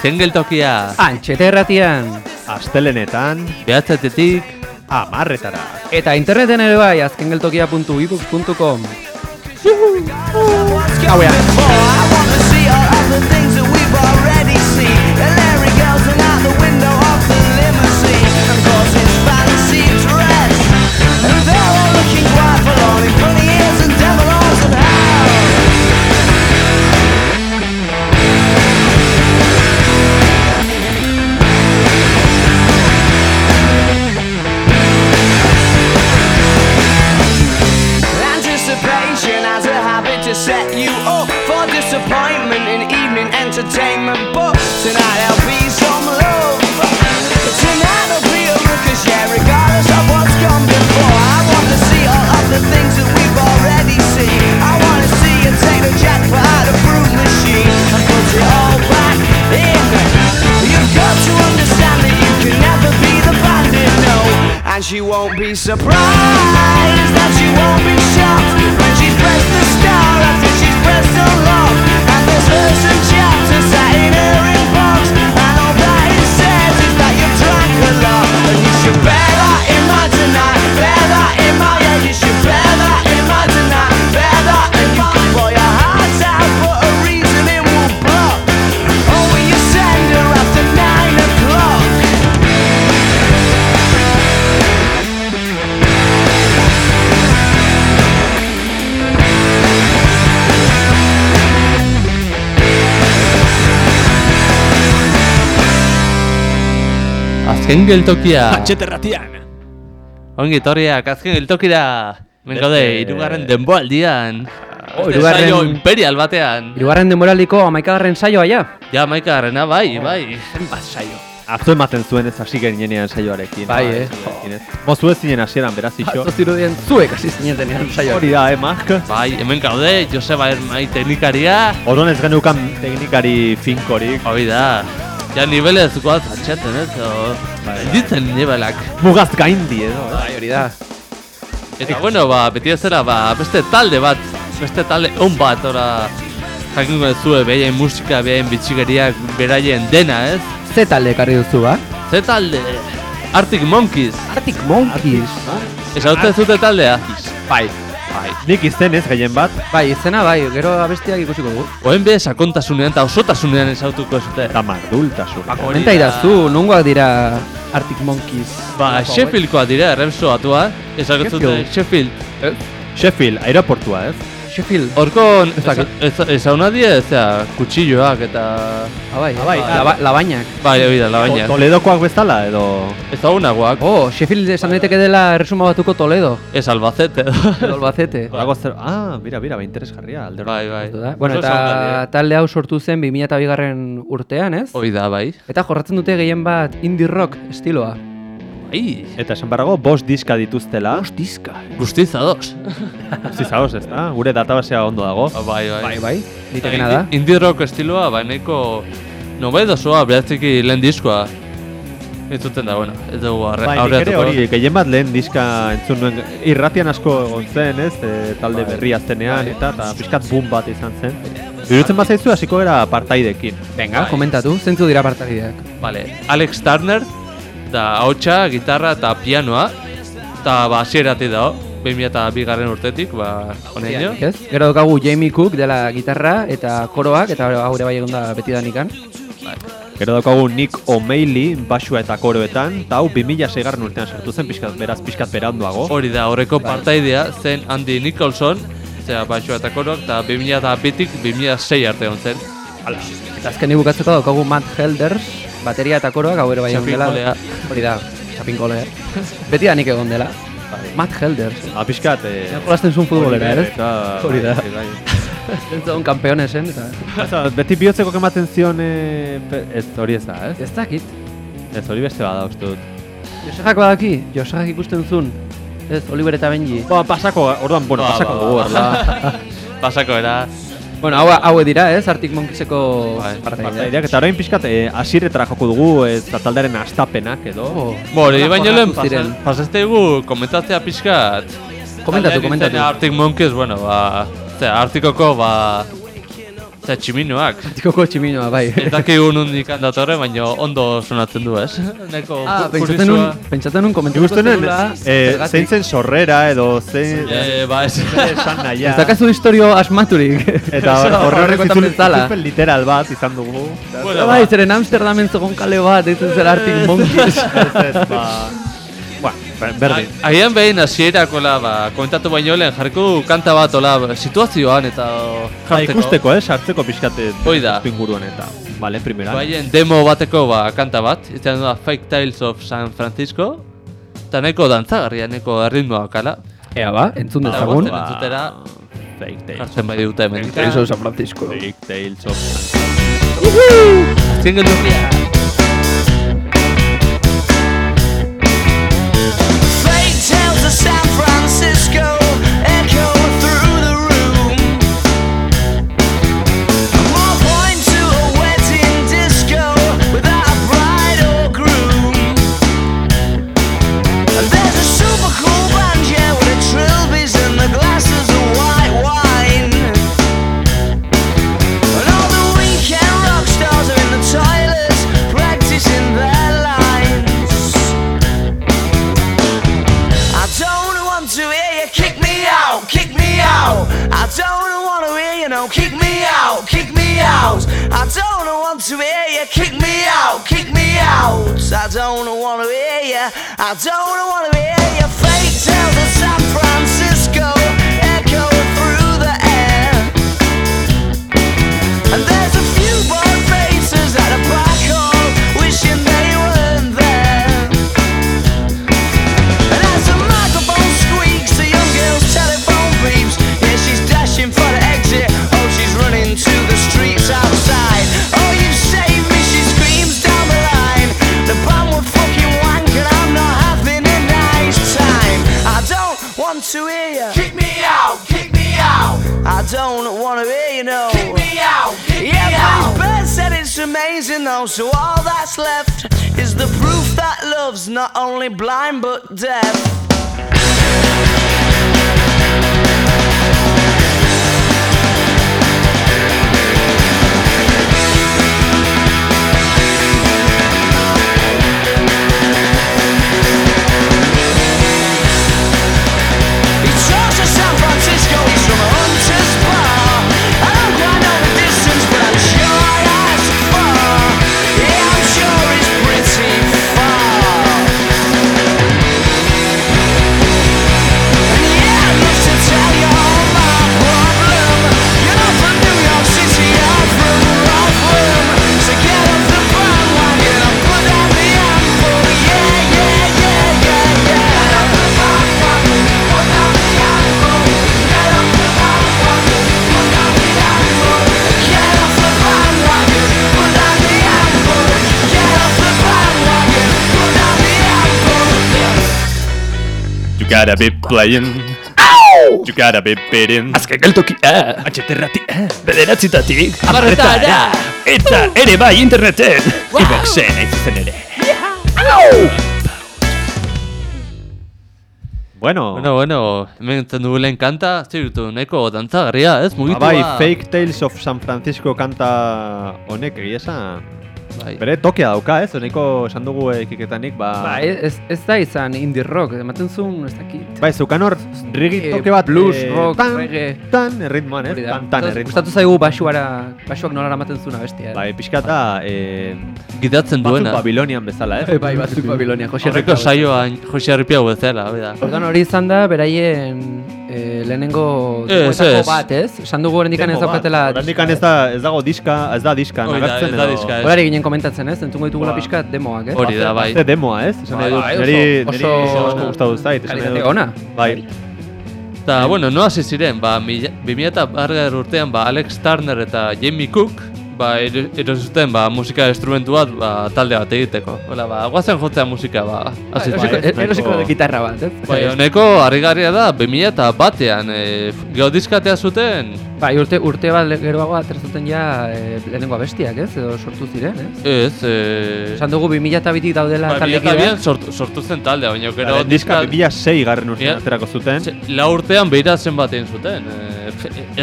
Azken geltokia. Antxete erratian. Astelenetan, Behatzetetik. amarretara. Eta interneten ere bai, azkengeltokia.ibooks.com Hauea. And she won't be surprised that she won't be shocked when she's pressed the star after she's pressed Azken geltokia. Atxeterratian. Ongi etorriak, azken geltokira. Beste- irugarren denboaldian. Oh, Beste hirugarren- saio imperial batean. Irugarren denboraldiko amaikagarren saioa ja. Ja, maika garrena, bai, bai. Zenbat saio. Atzo ematen zuen ez hasi ginenean saioarekin. Bai, eh. Zuekin, ez. Mozu ez zinen hasieran beraz iso. Atzo zirudien zuek hasi zinetenean saioa. Hori da, eh, Mark? Bai, hemen gaude, Joseba Ermai teknikaria. Odon ez genukan teknikari finkorik. Hori da. Ja, nibelez goaz atxaten, ez? O, ditzen nibelak. Mugaz gaindi edo. eh. Bai, hori da. Eta, bueno, ba, beti ez zera, ba, beste talde bat, beste talde on bat, ora, jakingo ez zue, behaien musika, behaien bitxigeriak, beraien dena, ez? Ze talde ekarri duzu, ba? Ze talde? Arctic Monkeys. Arctic Monkeys. Ez hau zute taldea? Bai. Bai. Nik izen ez gehien bat. Bai, izena bai, gero abestiak ikusiko dugu. Oen be, sakontasunean eta osotasunean esautuko zute. Eta mardultasun. Hori Komenta da. idazu, nongoak dira Arctic Monkeys. Ba, Sheffieldkoa dira, erremso atua, ezagutzute Sheffield. Sheffield, aeroportua ez? Sheffield. Horko, Ez dakit. ezauna die, ez da, kutsilloak eta... Ah, bai, Ah, bai, ah, laba, labainak. Bai, hori da, labaina. To- Toledokoak bezala edo... Ezagunagoak, Oh, Sheffield esan daiteke dela erresuma batuko Toledo. ez albacete. Edo Albacete. Zer... Ah, mira, mira, ba, interesgarria. Alde bai, bai. Da. Bueno, eta ezagunak talde hau sortu zen 2002garren urtean, ez? Hoi da, bai. Eta jorratzen dute gehien bat indie rock estiloa. Bai, Eta esan barrago, bost diska dituztela. Bost diska. guztiz ados. Zizagoz ez da? Gure databasea ondo dago. Bai, bai. Bai, bai. Litekena da. Indie- Indie rock estiloa, bai, nahiko... Nobedosoa, behatziki lehen diskoa. Ez duten da, bueno, ez dugu arre, Bai, aurreatuko. hori, gehien bat lehen diska entzun nuen, irratian asko egon zen, ez, e, talde berri aztenean, eta, eta pixkat boom bat izan zen. Irutzen bat zaizu, hasiko gara partaidekin. Venga, Bai. komentatu, zentzu dira partakideak. Vale, Alex Turner, da hautsa, gitarra eta pianoa, eta ba, hasieratik dago, 2002 garren urtetik, ba, honeino. Ez? Gero daukagu Jamie Cook dela gitarra eta koroak, eta haure bai egon da beti danikan. Gero daukagu Nick O'Malley, basua eta koroetan, eta hau 2006 garren urtean sartu zen, pixkat, beraz, pixkat beranduago. Hori da, horreko partaidea zen Andy Nicholson, zera basua eta koroak, eta 2002tik 2006 arte egon zen. Eta azkenik bukatzeko daukagu Matt Helders, bateria eta koroak haure bai egon dela. Hori da, txapinkolea. beti danik egon dela. Matt Helders. Ah, pixkat, e, Jolasten zuen futbolera, ez? Hori da. bai, bai. Zentzun kampeonesen, eta... Oza, beti bihotzeko ematen zion, e, pe- ez hori ez da, ez? Ez dakit. Ez hori beste bada uste dut. Josejak badaki, Josejak ikusten zuen. Ez, Oliver eta Benji. Ba, pasako, orduan, bueno, Ba, pasako ba, dugu, ba, orla. Pasako era, Bueno, hau, hau dira, ez? Arctic Monkeyseko Bai, partaideak. Eta orain pixkat, e, asiretara joko dugu, ez, eta taldearen astapenak edo. Oh, Bo, hori nola baino lehen jorratu ziren. pasazteigu komentatzea pixkat. Komentatu, komentatu. izena Arctic Monkeys, bueno, ba, zera, Artikoko, ba, Eta tximinoak. Tikoko tximinoa, bai. Ez dakigu nondik datorre, baina ondo sonatzen du, ez? Neko Ah, pentsatzen kuriosoa. nun, pentsatzen nun komentatuko Ikusten nuen, eh, zergatik. zein zen sorrera edo zein... Eh, ba, ez. Esan nahia. Ez dakazu historio asmaturik. Eta horrek itzul- itzulpen literal bat izan dugu. Bueno, Bai, ba. zeren Amsterdamen zegoen kale bat, eitzen zer Arctic Monkeys. Ez ez, ba... Ba, ber- berdin. Agian behin hasierakola, ba, komentatu baino lehen jarriko kanta bat, ola, situazioan eta Ba, jartzeko. ikusteko, eh, sartzeko pixkate Hoi da. inguruan eta. Vale, primera. Baien demo bateko ba, kanta bat, izan da Fake Tales of San Francisco, eta nahiko dantzagarria, nahiko erritmoa kala. Ea ba, entzun dezagun. gotzen entzutera, Fake Tales. jartzen bai dute hemen. Eso San Francisco. Fake Tales of... Single berria. Fake don't wanna, hear ya. I don't wanna. Don't want to hear you, know. Kick me out, kick yeah, me out. Bird said it's amazing, though, so all that's left is the proof that love's not only blind but deaf. Gotta be playing. You gotta be beating. Azken geltokia, atxeterratia, bederatzitatik, abarretara, eta ere bai interneten, iboxen hain zuzen ere. Bueno, Bueno, bueno, hemen entzun dugu lehen kanta, zirutu, nahiko dantzagarria, ez? ba, Mugitu bai, Fake Tales of San Francisco kanta honek egia esan. Bai. Bere tokia dauka, ez? Honeko esan dugu ekiketanik, ba... Ba, ez, ez da izan indie rock, ematen zuen, ez dakit. Bai, zeukan hor, rigi Eh, toke bat... blues, eh, rock, tan, reggae. Tan, erritmoan, ez? Tan, tan, erritmoan. Gustatu zaigu basuara, basuak nola ematen zuen bestia. Bai, pixka da, eh, Gidatzen batzuk duena. Babilonian bezala, ez? Bai, batzuk Babilonia, Jose Horreko saioan Jose Arripia bezala, hori da. Ordan hori izan da, beraien eh, lehenengo Ez, ez. bat, ez? Esan dugu oraindik ez daukatela... Oraindikan ez da, ez dago diska, ez da diska, Hori da, nagartzen ez da diska, ez. Horari ginen komentatzen, ez? Entzungo ditugula Ba. pixkat demoak, ez? Hori da, bai. Ze demoa, ez? Esan nahi dut, niri, oso- niri oso- asko gustatu zait. esan Kalitate dut. ona. Bai. Eta, bueno, no hasi ziren, ba, mila- 2000 eta bargar urtean, ba, Alex Turner eta Jamie Cook, ba, ero- erosi zuten, ba, musika instrumentu bat, ba, talde bat egiteko. Hola, ba, guazen jotzea musika, ba, hasi. Bai, Erosiko nahiko- gitarra bat, ez? Bai, honeko harrigarria da, 2000 eta batean, e, geodiskatea zuten, Bai, urte, urte bat geroago aterzuten ja e, lehenengo abestiak, ez? Edo sortu ziren, ez? ez, e, Esan dugu 2002 daudela ba, taldeak 2002an sortu, sortu zen taldea, baina gero Gero, diska diska, 2006 garren urtean aterako zuten. lau urtean behira zenbat egin zuten. E,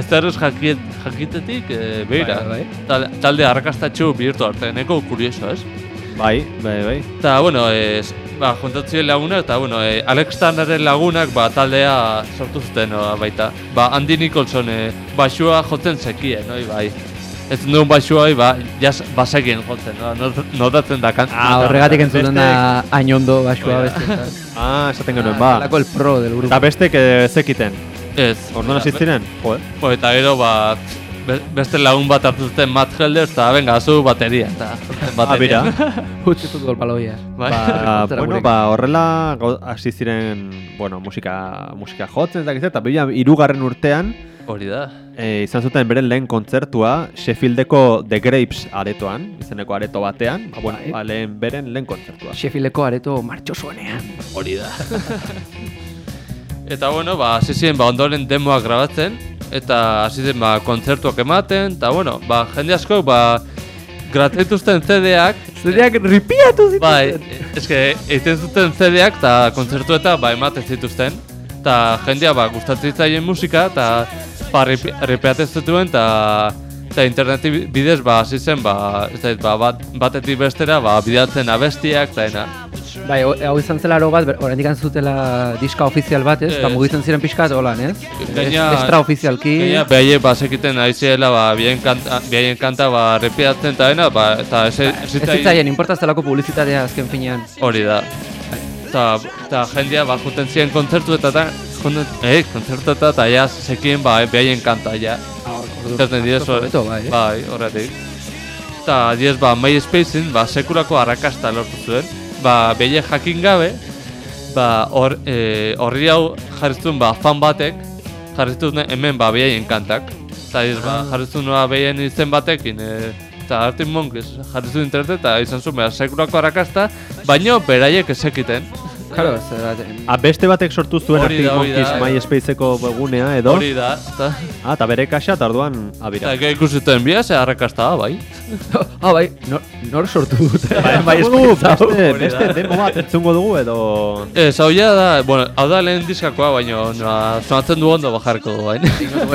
ez da errez jakit, jakitetik, e, behira. Bai, bai. Talde, arrakastatxu bihurtu arte, neko kurioso, ez? Bai, bai, bai. Eta, bueno, ez, ba, juntatzien lagunak, eta, bueno, e, Alex Turnerren lagunak, ba, taldea sortu zuten, no, baita. Ba, Andy Nicholson, e, basua jotzen zekien, noi, bai. Ez duen basua, ba, jas, basekien jotzen, no, no, notatzen da kant. Ah, horregatik entzuten da hain ondo basua Bai, beste. Ah, esaten genuen, ba. Lako el pro del grupo. Eta bestek eh, zekiten. Ez. Orduan hasi ziren? Eh? Jo, eta gero, ba, be- beste lagun bat hartu zuten Matt Helder, eta venga, zu bateria, eta Ah, bateria. bera. Utzi futbol paloia. Bai. Ba, bueno, ba, horrela hasi ziren, bueno, musika, musika jotzen, ez dakit zer, eta bila irugarren urtean, Hori da. e, izan zuten beren lehen kontzertua Sheffieldeko The Grapes aretoan, izeneko areto batean, ba, bueno, Bai. ba, lehen beren lehen kontzertua. Sheffieldeko areto martxosoenean. Hori da. eta bueno, ba, hasi ziren ba, ondoren demoak grabatzen, eta hasi ziren ba, kontzertuak ematen, eta bueno, ba, jende asko, ba, gratuituzten CD-ak, Zereak ripiatu zituzten. bai, eske, egiten zuten CD-ak, eta kontzertuetan, ba, ematen zituzten, eta jendea, ba, gustatzen zitzaien musika, eta, ba, ripi- ripeatzen zituen, eta, eta interneti bidez, ba, hasi zen, ba, ez dakit, ba, bat, batetik bestera, ba, bidatzen abestiak, eta. Bai, hau izan zela aro bat, oraindik zutela diska ofizial bat, ez? Eta Ez. mugitzen ziren pixkat holan, ez? Gaina- Extra ofizialki. Gaina, behaiek bazekiten aiziela, ba, bihaien kanta, ba, repiatzen eta dena, ba, eta ez Ez zitzaien, importaztelako publizitatea azken finean. Hori da. Eta, eta jendea, ba, juten ziren kontzertu eta eta, eh, kontzertu eta eta, ja, zekien, ba, bihaien kanta, ja. Zerten diez, Hobeto, bai, eh? bai, horretik. Eta, diez, ba, MySpaceen, ba, sekulako arrakasta lortu zuen. Ba, behaiek jakin gabe, ba, hor, e, horri hau jarriztun, ba, fan batek, jarriztun hemen, ba, behaien kantak. Eta, diez, ba, jarriztun, ba, behien izen batekin, e, eta Arctic Monkeys jarriztun internet eta izan zuen, ba, sekulako arrakasta, baino beraiek ezekiten. Claro, zera, Ah, beste batek sortu zuen Arctic da, da. Monkeys MySpaceko webgunea edo. Hori da, eta, Ah, eta bere kaxa eta orduan abira. eta gero ikusiten bia, ze arrakasta da, bai. ah, bai, nor, nor sortu dute. Bai, bai, dugu, beste, beste da. demo bat entzungo dugu edo... Ez, hau ja da, bueno, hau da lehen diskakoa, baina no, sonatzen du ondo bajarko du, bain.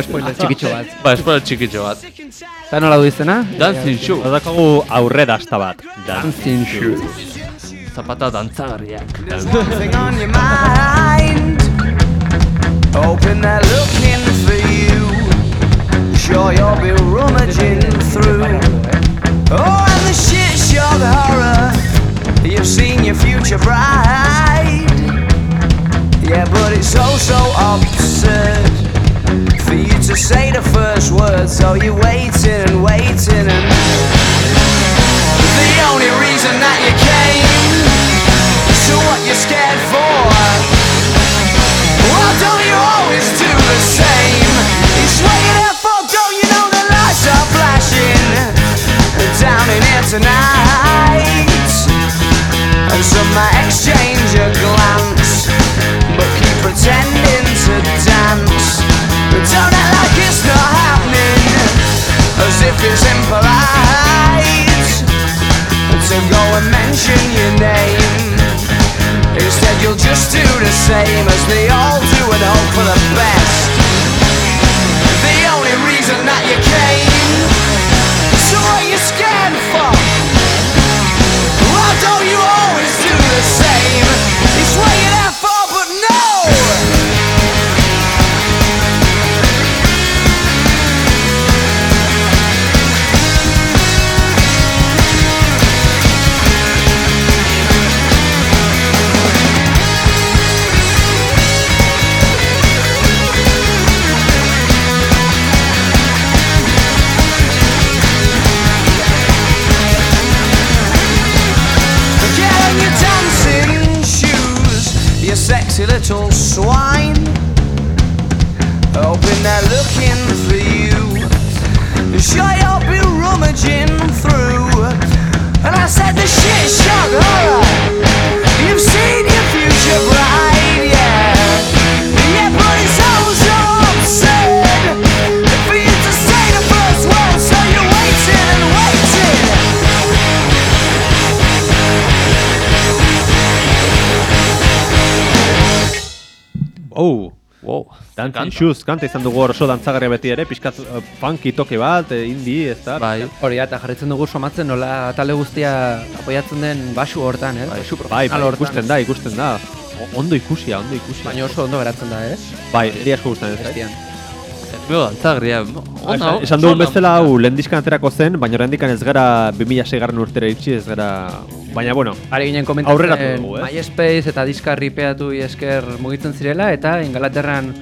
spoiler txikitxo bat. ba, espero txikitxo bat. Eta nola du izena? Dancing Shoe, Hor dakagu aurre dasta bat. Dancing Shoes. Zapata mind. Hoping they're looking for you. Sure, you'll be rummaging through. Oh, and the shit show the horror. You've seen your future bride. Yeah, but it's so so absurd for you to say the first word. So you're waiting and waiting and. In here tonight And some might exchange a glance But keep pretending to dance But don't act like it's not happening As if it's impolite to go and mention your name. Instead, you'll just do the same as they all do and hope for the best. The only reason that you came, so what you little swan. Oh, Wow. Dancing Shoes kanta izan dugu oso dantzagarria beti ere, pixkat uh, funky toke bat, eh, indie, ez da? Bai. Hori da, eta jarritzen dugu somatzen nola talde guztia apoiatzen den basu hortan, eh? Bai, bai, hortan. ikusten da, ikusten da. O- Ondo ikusia, ondo ikusia. Baina oso ondo geratzen da, eh? Bai, eri asko gustatzen ez. Bestian. Mego dantzagria. Ah, Esan, esan dugun bezala hau lehen diskan aterako zen, baina oraindik ez gara 2006 garren urtera iritsi, ez gara... Baina, bueno, Ari ginen komentatzen Aurreratu dugu, eh? MySpace eta diska ripeatu esker mugitzen zirela eta Ingalaterran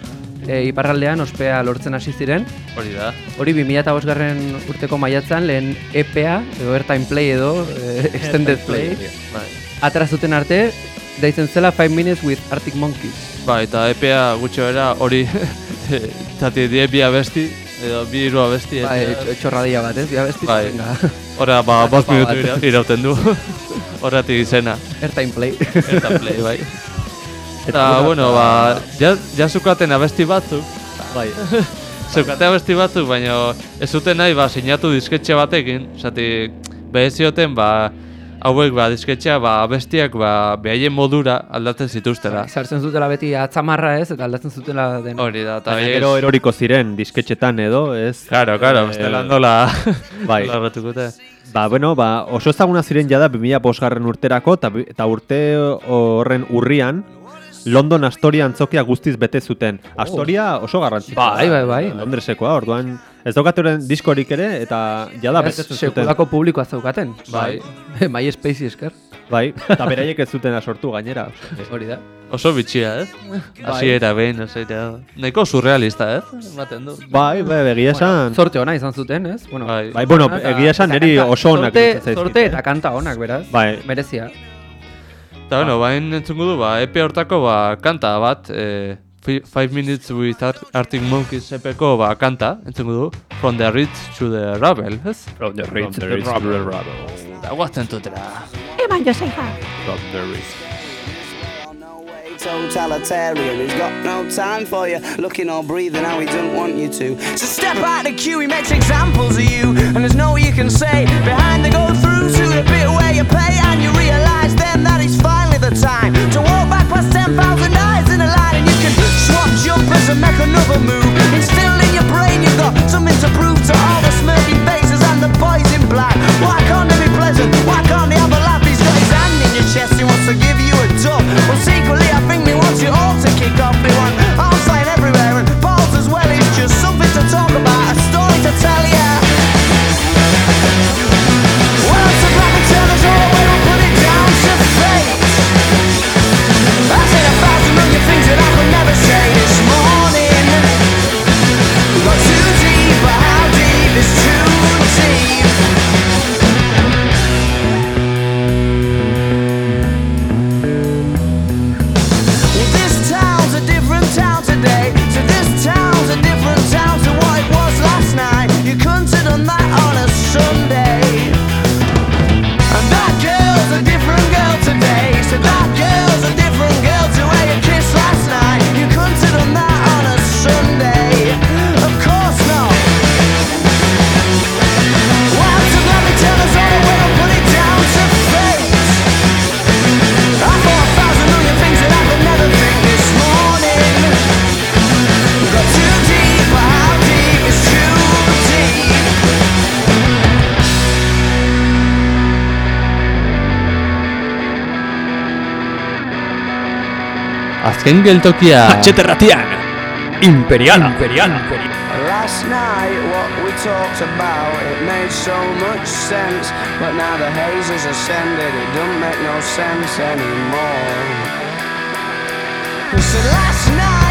e, iparraldean ospea lortzen hasi ziren. Hori da. Hori 2005 garren urteko maiatzan lehen EPA edo Airtime Play edo e, Extended Play Bai. atera zuten arte deitzen zela 5 Minutes with Arctic Monkeys. Bai, eta EPA gutxo era hori zati die bi abesti, edo bi hiru abesti. Bai, eta- txo- txorradia bat, ez? Bia besti, Bai. Ora, ba, bost Azoka minutu bat. ira, irauten du. Horretik izena. Airtime Play. Eta play, bai. Eta, bueno, ba, ja, ja zukaten abesti batzuk. bai. Zeukate abesti batzuk, baina ez zuten nahi, ba, sinatu disketxe batekin. Zati, behe zioten, ba, hauek, ba, disketxea, ba, abestiak, ba, behaien modura aldatzen zituztela. Sartzen zutela beti atzamarra ez, eta aldatzen zutela den. Hori da, eta haiek- gero eroriko ziren disketxetan edo, ez? Claro, claro, Eh, bestela nola... bai. Ba, bueno, ba, oso ezaguna ziren jada 2005 garren urterako, eta, urte horren urrian, London Astoria antzokia guztiz bete zuten. Astoria oso garrantzitsua. Bai, bai, bai. Londresekoa, orduan ez daukate horren diskorik ere, eta jada betetzen zuten. sekulako publikoa zeukaten. Bai. MySpace esker. Bai, eta beraiek ez zuten sortu gainera. Hori da. Oso bitxia, ez? Hasiera behin, ez Nahiko surrealista, ez? Ematen du. Bai, bai, egia esan. Zorte ona izan zuten, ez? Bueno, Bai. Bai, bueno, egia esan niri oso onak Zorte, zaizkit, zorte eh? eta kanta onak, beraz. Bai. Merezia. Eta, bueno, bain entzungu du, ba, EP hortako, ba, kanta bat, e, Fi- Five Minutes with Ar Arctic Monkeys EP-ko, ba, kanta, entzungu du, From the Rich to the Rebel, ez? From the rich to the rebel. Eta guatzen tutera. From the rich. No way, Totalitarian, he's got no time for you. Looking or breathing how he don't want you to. So step out the queue, he makes examples of you. And there's no you can say behind the go through to the bit where you pay. And you realize then that it's finally the time to walk back past 10,000 eyes in a line. Swap jumpers and make another move. Instilled in your brain, you've got something to prove to all the smirking faces and the boys in black. Why can't they be pleasant? Why can't Azken geltokia... Atxeterratian. Imperial. Imperial. Last night, what we talked about, it made so much sense. But now the haze has ascended, it don't make no sense anymore. So last night,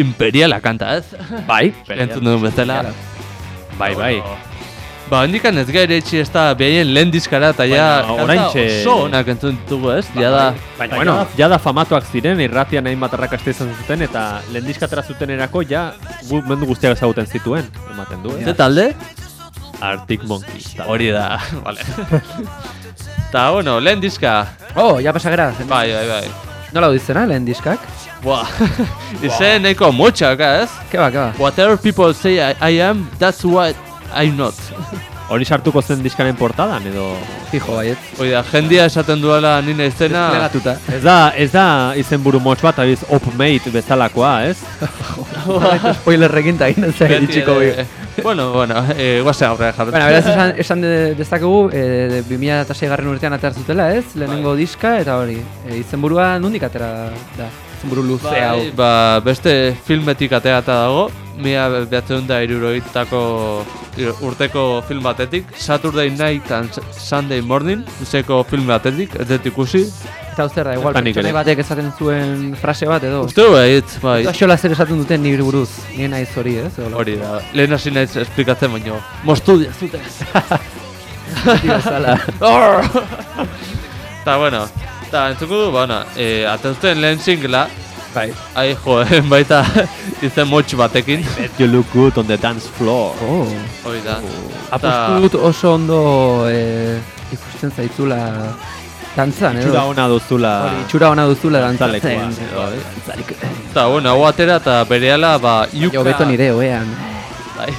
Imperiala kanta, ez? Bai. Entzun duen bezala. Bai, bai. Ba, handikan ez gaire etxi ez da behaien lehen diskara eta ja Bueno, oraintxe- oso onak entzun ditugu, ez? Ja da, Baina, bueno, ja da famatuak ziren, irratian hainbat arrakasta izan zuten, eta lehen diskatera zuten erako, ja, gu mendu guztiak ezaguten zituen, ematen du, ze eh? talde? Arctic Monkeys. Hori da, vale. Ta, bueno, lehen diska, Oh, ja pasagera. bai, bai, bai. Nola du izena, lehen diskak? Buah, izen nahiko motxak, ez? Keba, keba. Whatever people say I, I am, that's what I'm not. Hori sartuko zen diskaren portadan, edo... Fijo, baiet. Hoi da, jendia esaten duela nina izena... Desplegatuta. Ez da, ez da izenburu motx bat, abiz, opmate bezalakoa, ez? Spoilerrekin eta egin iritsiko bi. ere- Bueno, bueno, eh, guazen aurrera jarretu. Bueno, beraz esan, esan de, dezakegu, e, 2006 garren urtean atear zutela, ez? Lehenengo diska eta hori. E, izenburua nondik atera da? Izenburu luze hau. Bai, ba, beste filmetik ateata dago, mila behatzen da irurogeitako urteko film batetik, Saturday Night and Sunday Morning, izeko film batetik, ez dut ikusi. Eta zer da, igual, ere. batek esaten zuen frase bat edo. Uste du behit, bai, Eta xola zer esaten duten nire buruz, nire naiz hori, ez? Hori da, lehen hasi naiz esplikatzen baino, mostu diazute. beti bezala. Ta bueno, ta entzuko du, ba, ona, e, ateuzten lehen singla, bai. ai jo, baita izen motx batekin, Bet you look good on the dance floor. Oh. hori da. Apostu dut oso ondo e, ikusten zaitzula dantzan, edo. Txura ona duzula... Hori, itxura ona duzula Dantzalekoa, dantzatzen. edo, Bai, dantzarik. Eta, bueno, hau atera eta berehala, ba, Yuka... Jo beto nire, oean. Bai.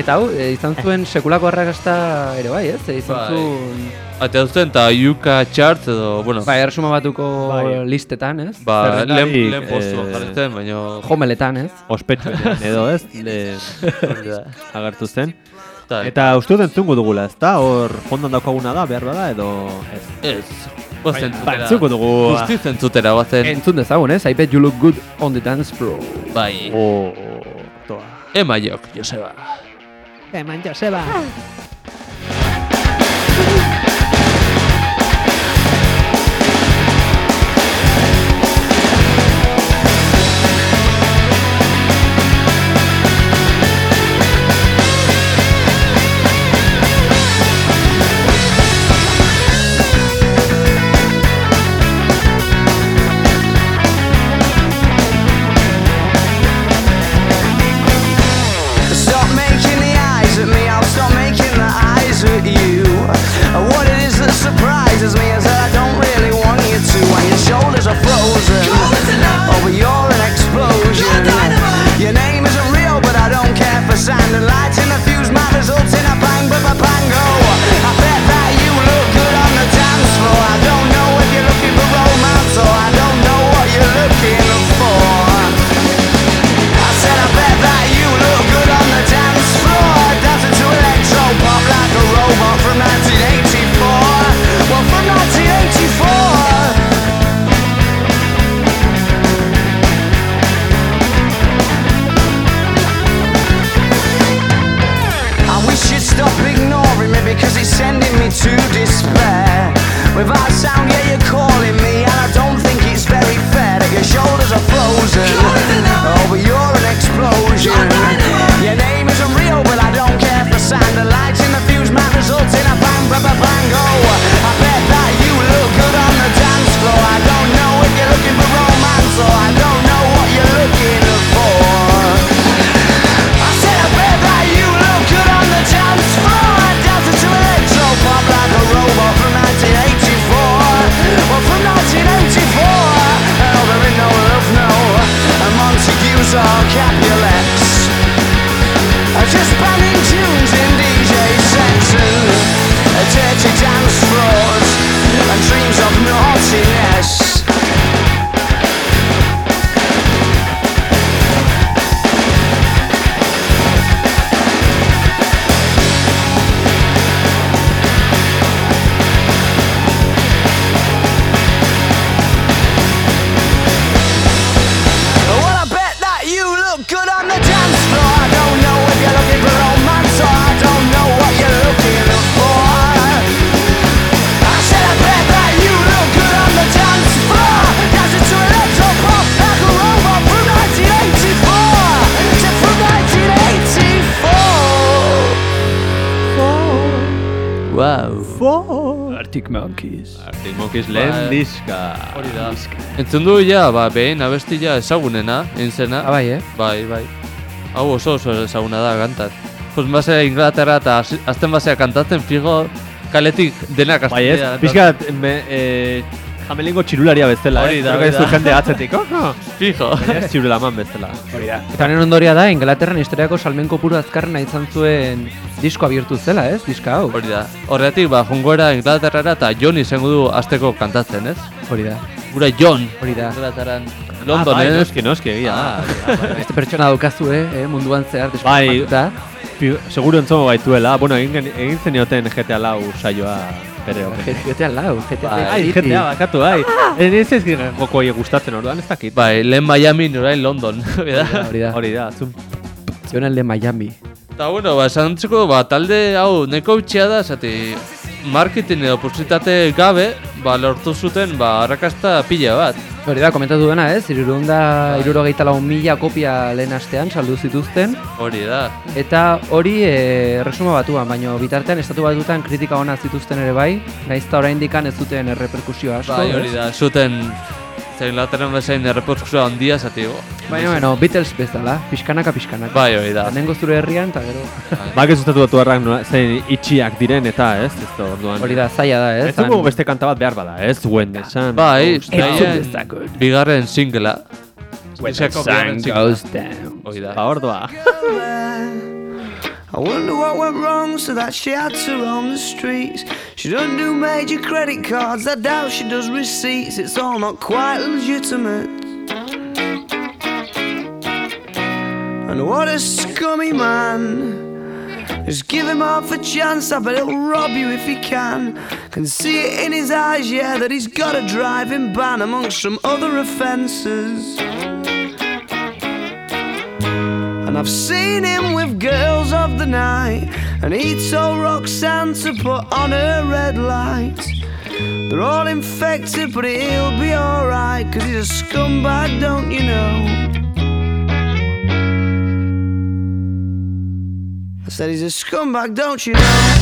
Eta hau, e, izan zuen sekulako arrakasta ere bai, ez? E, izan Bai. zuen... Ate duzten, eta Yuka Chart edo, bueno, Bai, erresuma batuko Bai. listetan, ez? ba, lehen, lehen postuan eh, jarretzen, baina... Jomeletan, ez? Ospetsuenean edo, ez? Le, hori da. agertu zen. Eta, Eta uste dut entzungo dugula, ez da? Hor, fondan daukaguna da, behar bada, edo... Ez. ez, gozen Ba, entzungo dugu... Guztiz entzutera bazen, Entzun dezagun, ez? I bet you look good on the dance floor. bai, Oh, oh, toa. Ema Jok, Joseba. Eman Joseba. Monkeys lehen Ba, diska. Hori da. Entzun du ja, ba, behin abestia ezagunena, egin zena. Ah, bai, eh? Bai, bai. Hau oso oso ezaguna da kantat. Pues basea Inglaterra eta azten basea kantatzen figo kaletik denak Bai ez, astea. pixka, me, eh, jamelingo txirularia bezala, Hori eh? da, hori ez du da. jende atzetik, oh. Fijo. Txirulaman bezala. Eta honen ondoria da, Inglaterran historiako salmen kopuru azkarrena izan zuen diskoa bihurtu zela, ez? Diska hau. Hori da. Horretik, ba, jongoera Inglaterrara eta John izango du azteko kantatzen, ez? Hori da. Gura John. Hori da. Inglaterran. ah, London, bai, ez? noski, noski, egia Ah, da. Beste pertsona daukazu, eh? munduan zehar Bai. deskubrituta. Pi- Seguro entzongo gaituela, bueno, egin, egin zenioten GTA lau saioa bere horrekin. GTA lau, GTA Ai, City. GTA bakatu, ai. Ez ez ez joko hori gustatzen orduan, ez dakit. Bai, lehen Miami, orain London. Hori da. Hori da. Hori da, zum. Jonan de Miami. Eta bueno, ba, esan dutzeko, ba, talde hau neko bitxia da, zati marketing edo publizitate gabe, ba, lortu zuten, ba, arrakasta pila bat. Hori da, komentatu dena, ez? Irurunda, irurogeita lau mila kopia lehen astean saldu zituzten. Hori da. Eta hori e, resuma batuan, baina bitartean estatu batutan kritika ona zituzten ere bai, naizta oraindik ez zuten erreperkusio asko. Bai, hori da, zuten zein lateran bezain erreperkusua handia, zati, bo. Baina, bueno, Beatles bezala, pixkanaka pixkanaka. Bai, hori da. Lehenengo zure herrian, eta gero. Bak ez ustatu batu harrak zein itxiak diren eta ez, ez da orduan. Hori da, zaila da, ez? Ez dugu beste kanta bat behar bada, ez? Gwen esan. Bai, dezagun. bigarren singela. Diskako bigarren sun. Goes down. Hori da. Ba, ordua. I wonder what went wrong so that she had to roam the streets. She doesn't do major credit cards, I doubt she does receipts. It's all not quite legitimate. And what a scummy man. Just give him half a chance, I bet he'll rob you if he can. Can see it in his eyes, yeah, that he's got a driving ban amongst some other offences. And I've seen him with girls of the night. And he told Roxanne to put on her red light. They're all infected, but he'll be alright. Cause he's a scumbag, don't you know? I said he's a scumbag, don't you know?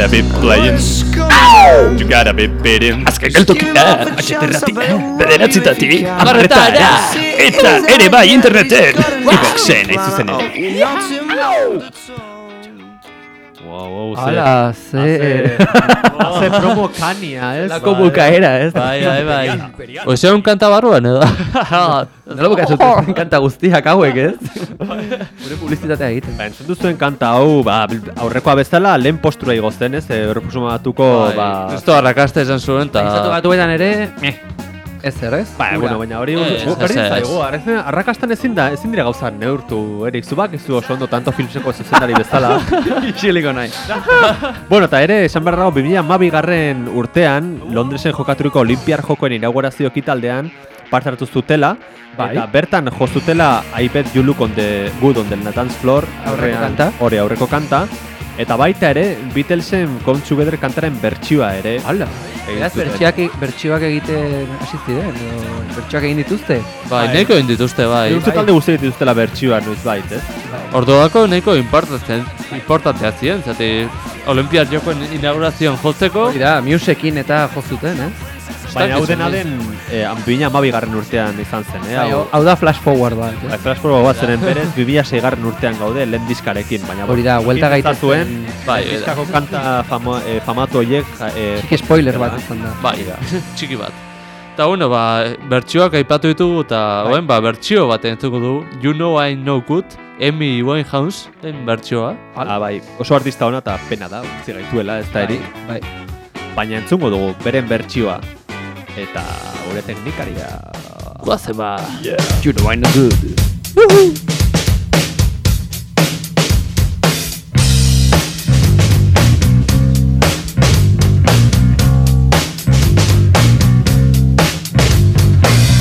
Gotta be playing, scum. you gotta be beating. Azken geltokira, atxeterrati, bederatzitatik, amarretara, eta ere bai interneten, iboxen, hain zuzen ere. Dugu. ze- Hala, ze... Hace, hace promo kania, ez? Lako bukaera, ez? Bai, bai, bai. Oizea un kanta barruan, edo? Nola bukatzen kanta guztiak hauek, ez? Gure publizitatea egiten. Ba, entzun duzuen kanta hau, ba, aurrekoa bezala, lehen postura igozten, ez? Errepresumatuko, ba... Kristo arrakasta esan zuen, eta... batuetan ere, meh, ez ez? Ba, bueno, baina hori berdin zaigu, arrezen, arrakastan ezin da, ezin dira gauzak neurtu, Erik, zubak ez du oso ondo tanto filmseko zuzendari bezala. Isiliko nahi. bueno, eta ere, esan behar dago, 2012 garren urtean, Londresen jokaturiko Olimpiar jokoen inaugurazio ekitaldean, parte hartu zutela, Bai. eta bertan jo zutela I bet you look on the good on the dance floor, Aurreko kanta. Hori, aurreko kanta, eta baita ere, Beatlesen Come Together kantaren bertsioa ere. Hala. egin Beraz, bertsioak, bertsioak egiten hasi ziren, edo bertsioak egin dituzte. Bai, neko indituzte, bai. Bai. Uste talde guztiak dituztela bertsioa noiz bait, ez? Orduako neko importantzen, importantea ziren, zati Olimpiar jokoen inaugurazioan jotzeko, Hori da, musekin eta jo zuten, eh? Baina hau dena den, eh, bina amabi garren urtean izan zen, eh? Bai, Hau, hau da flash forward bat, Bai, eh? Flash Forward bat zeren berez, 2006 garren urtean gaude lehen diskarekin, baina Hori da, huelta gaitezen- zuen, Bai, bai, diskako kanta famo, eh, famatu horiek, eh, Txiki spoiler bat izan da. Bai, txiki bat. Eta bueno, ba, bertsioak aipatu ditugu eta Bai. oen, ba, bertsio bat entzuko du. You know I know good, Amy Winehouse, den bertsioa. ah, bai, oso artista ona eta pena da, utzi gaituela, ez da eri. Bai. Baina entzungo dugu, beren bertsioa. Eta gure teknikaria... Guazen ba. You know I know good.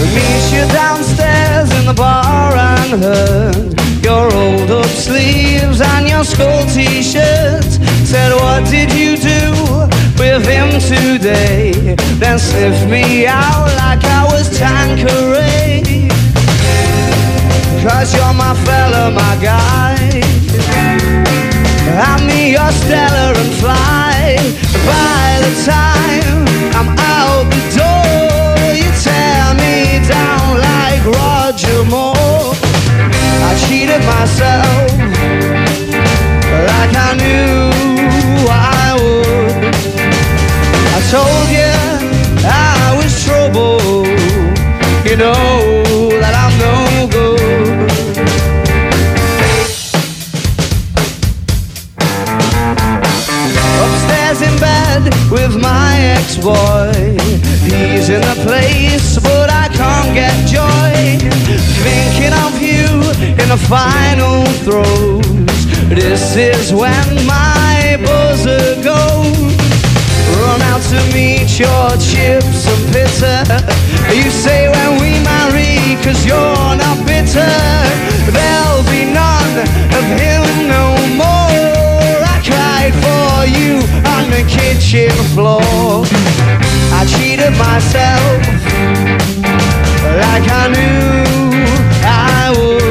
Meet you downstairs in the bar and heard your rolled up sleeves and your skull today? Then sniffed me out like I was Tanqueray. Cause you're my fella, my guy. Me your stellar and fly. By the time I'm out the door, you tear me down like Roger Moore. I cheated myself like I knew told you I was trouble. You know that I'm no good. Upstairs in bed with my ex-boy He's in the place but I can't get joy Thinking of you in the final throes This is when my buzzer goes to meet your chips and bitter You say when we marry cause you're not bitter. There'll be none of him no more. I cried for you on the kitchen floor. I cheated myself like I knew I would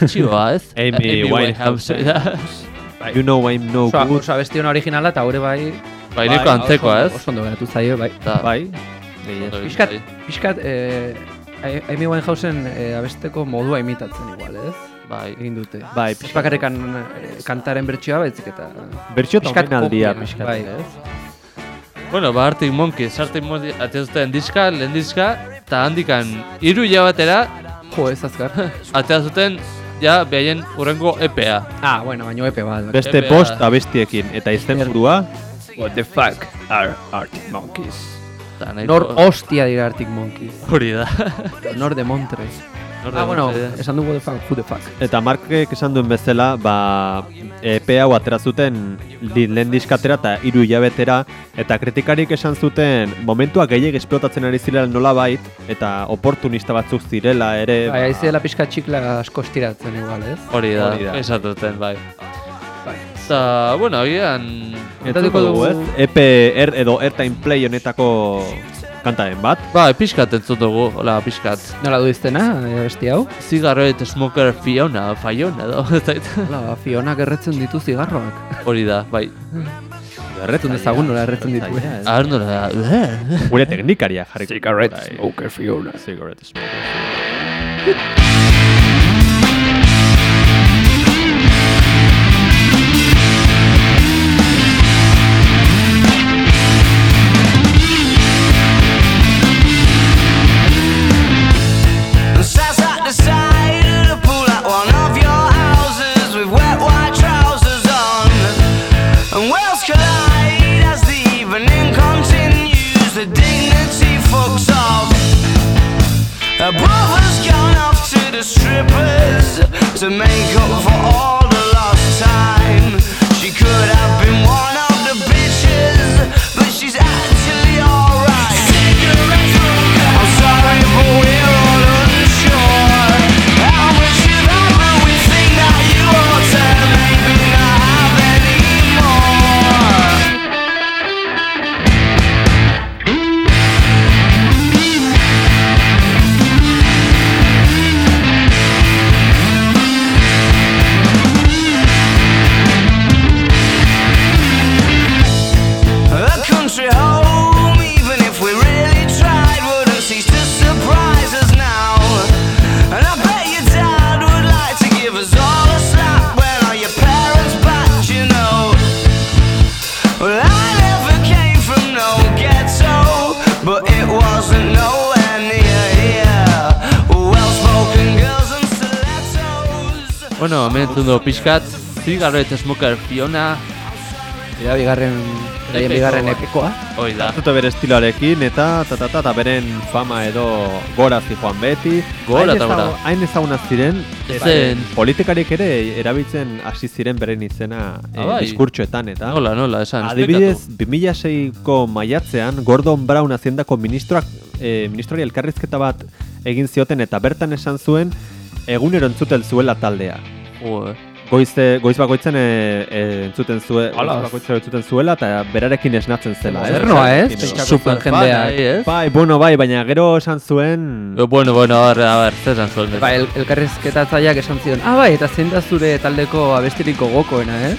bertsioa, ez? Amy Winehouse. You know I'm no Oso, good. oso abesti hona originala eta gure bai... Bai, niko antzekoa, ez? Oso ondo geratu zaio, bai. Da, Bai. Piskat, bai. piskat, eh, Amy Winehousen eh, abesteko modua imitatzen igual, ez? Bai, Egin dute. Bai, Ez bakarrekan eh, kantaren bertsioa baizik eta... Bertxio eta Piskat omenaldia pixkat, bai. ez? Bueno, ba, Arctic Monkeys, Arctic Monkeys, atzazuten diska, lehen diska, eta handikan hiru batera, Jo, ez azkar. atzazuten, ja, behaien urrengo EPA. ah, bueno, baino epe bat. Beste Epea. post abestiekin, eta izenburua, What the fuck are Arctic Monkeys? Nor hostia dira Arctic Monkeys. Hori da. Nor de Montre. De Ah, bueno, Montre. esan dugu the fuck, who the fuck. eta Markek esan duen bezala, ba, EP hau atera zuten lehen diskatera eta hiru hilabetera, eta kritikarik esan zuten momentua gehiek esplotatzen ari zirela nolabait, eta oportunista batzuk zirela ere, Bai, aizela pixka txikla asko estiratzen igual, ez? Hori da, Hori da. esatuten, bai. Bai. Eta, bueno, agian... Entzungo dugu, ez? EP R edo Airtime Play honetako kantaren bat. Ba, pixkat entzut dugu, hola, pixkat. Nola du iztena, eh, abesti hau? Cigarette Smoker Fiona, Fiona, edo, ez dakit. Hola, Fionak erretzen ditu zigarroak. Hori da, bai. Erretzen dezagun nola erretzen ditu. eh? Ahar nola da, Gure teknikaria jarriko. Cigarette Bai. smoker Fiona. Cigarette smoker. Sat to make up for Cigarette Smoker Fiona, Ira bigarren, Epekoa. bigarren epekoa. hoi da. Zute bere estiloarekin eta ta ta ta, ta beren fama edo gora joan beti. Gora eta gora. Hain ezagunak ziren, Ez eta zen- politikarik ere erabiltzen hasi ziren beren izena eh, Ah, bai. diskurtsoetan eta. Nola, nola, esan, Adibidez, 2006ko maiatzean, Gordon Brown haziendako ministroak, eh, ministroari elkarrizketa bat egin zioten eta bertan esan zuen egunero entzutel zuela taldea. Eh. Goizte, goiz bakoitzen e, e, entzuten zue, goiz Hala. bakoitzen entzuten zuela eta berarekin esnatzen zela. eh? Modernoa, ez? Super jendeak. ahi, ez? Bai, bueno, bai, baina gero esan zuen... Eh, Bueno, bueno, a ver, a ver, zer esan zuen. Ba, el, elkarrizketatzaileak esan zion, ah bai, eta zein da zure taldeko abestiriko gokoena, ez?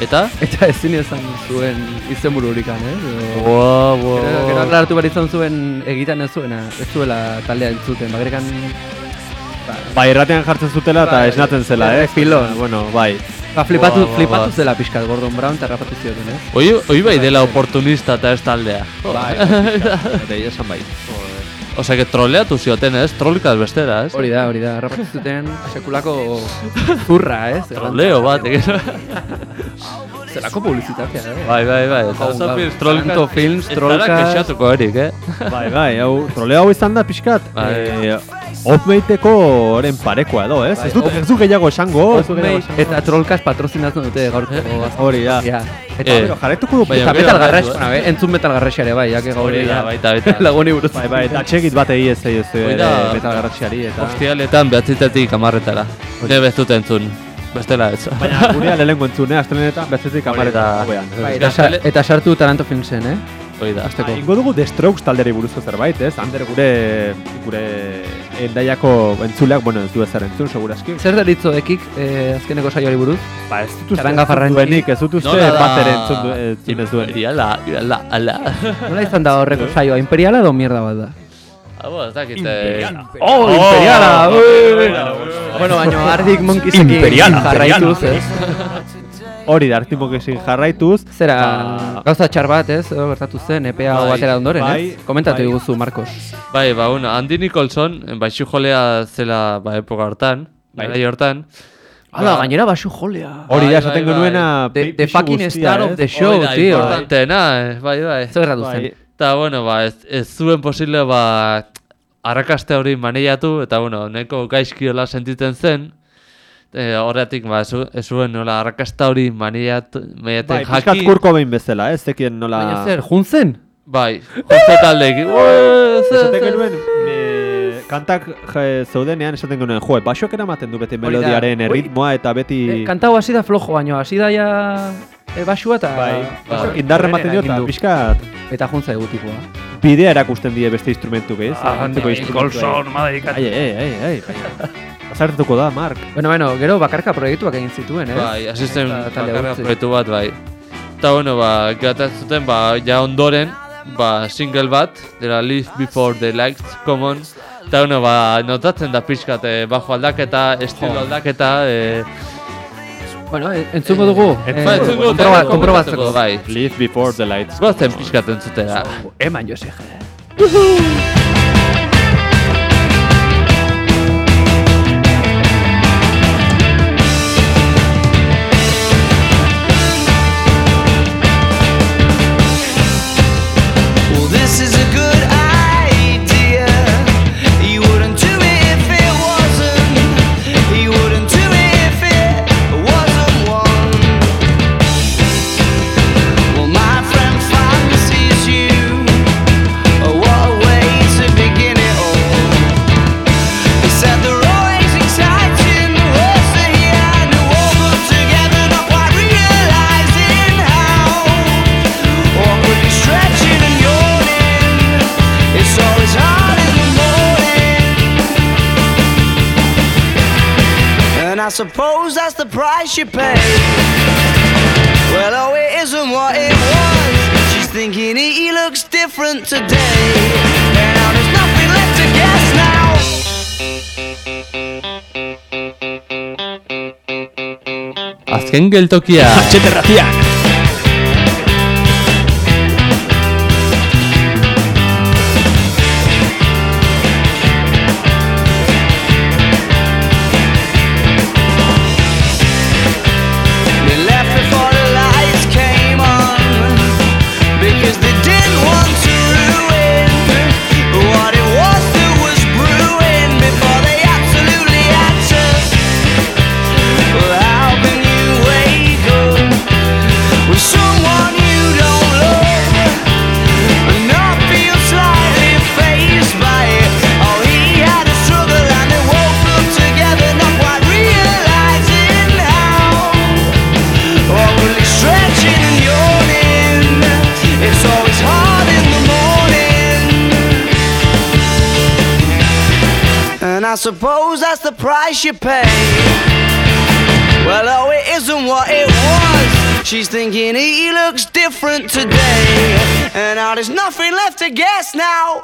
Eta? Eta ezin esan zuen izenburu horikan, ez? Edo- Wow, wow, Gero, gero aklaratu behar izan zuen egiten ez zuena, ez zuela taldea entzuten, bagrekan... Bai, erratean jartzen zutela eta Bai, esnatzen zela, bai, eh? filon. Bueno, bai. Ba, flipatu, buah, flipatu zela pixkat Gordon Brown eta rapatu zioten, ez? Oi, oi bai dela oportunista eta ez taldea. Bai, bai, esan bai. Osea, que troleatu zioten, ez? Trolikaz bestera, ez? Hori da, hori da, rapatu zuten sekulako zurra, ez? Troleo bat, egin. Zelako publizitatea, eh? Bai, bai, bai. Eta oso bai. films films, Ez dara kexatuko erik, eh? Bai, bai, hau, troleo hau izan da pixkat. Bai. Eh, Off-mateeko oren parekoa edo, ez? Bai, Ez dut, ez du gehiago esango. ez eta Trollcast patrozinatzen dute gaurko Hori da. Ja. Eh, Eta Pero jarretuko du eta metal garraitu, garrax, eh? eh, entzun metal garraxa ere bai, jake gaur Hori ja. baita, baita. Lagoni buruz. Bai, bai, eta txekit bat egi ez ez Hoi ere da. metal garratxiari eta... Ostialetan behatzitetik amarretara. Ne ez dut entzun. Bestela ez. Baina gurea lehenko entzune, astelenetan bezetik Hori amareta. Bai, eta, sa- eta sartu Taranto Filmsen, eh? hoi da. Azteko. Ingo dugu The Strokes talderi buruzko zerbait, ez? Ander gure gure endaiako entzuleak, bueno, ez du ezer entzun, seguraski. Zer deritzo ekik eh, azkeneko saioari buruz? Ba, ez dut uste duenik, ez dut uste da- bat ere entzun du- ez duenik. Imperiala, ala, ala. Nola izan da horreko saioa? Imperiala edo mierda bat da? Abo, ez dakit. eh, Oh, imperiala! Bueno, baino Arctic Monkeysekin Imperiala, jarraituz, ez? Hori da, artimokesin jarraituz. Zera, Ba- gauza txar bat, ez? Edo gertatu zen, EPA Bai, batera ondoren, bai, ez? Komentatu bai. diguzu, Marcos. Bai, ba, bueno, Andy Nicholson, baixu jolea zela ba, epoka hortan, Bai. hortan. Hala, Ba, gainera basu jolea. Hori Bai, da, esaten bai, genuena... The, fucking star of the show, hori da, tío. importanteena, eh, bai, bai. Zer gertatu Bai. zen? Eta, bueno, ba, ez, ez zuen posible, ba, arrakaste hori maneiatu, eta, bueno, neko gaizkiola sentitzen zen, e, horretik, ba, ez, zu- ez zuen nola arrakasta hori maneiatu, maneiaten Bai, jakin. kurko behin bezala, ez? Zekien nola... Baina zer, juntzen? Bai, jose taldeek. "Ue, zer, Esaten zer." genuen, e, kantak je, zeudenean esaten genuen, jo, basoak eramaten du beti melodiaren erritmoa eta beti... Eh, Kantau hasi da flojo, baino hasi da ja e, basua eta... Bai, Bai. indarre ematen dio Egin eta du. pixkat Eta juntza egu tipua. bidea erakusten die beste instrumentu gehiz. Ah, antzeko instrumentuei. Nicholson, Madrid. Ai, ai, ai, ai, ai. Azartuko da, Mark. Bueno, bueno, gero bakarka proiektuak egin zituen, eh? Bai, asisten guzti. proiektu bat, bai. Eta, bueno, ba, zuten, ba, ja ondoren, ba, single bat, dela Live Before the Lights Common. Eta, bueno, ba, notatzen da pixkat, eh, bajo aldaketa, estilo aldaketa, eh, Bueno, en- entzungo dugu. eh, entzungo dute, konproba- komentatuko, konprobatzeko. Bai, Live before the lights. gozen pixkat entzutera. Eman Jose. Well, the price you pay. Well, oh, it isn't what it was. She's thinking he he looks different today. Now there's nothing left to guess now. Azken geltokia. Txete suppose that's the price you pay. Well, oh, it isn't what it was. She's thinking he looks different today. And now there's nothing left to guess now.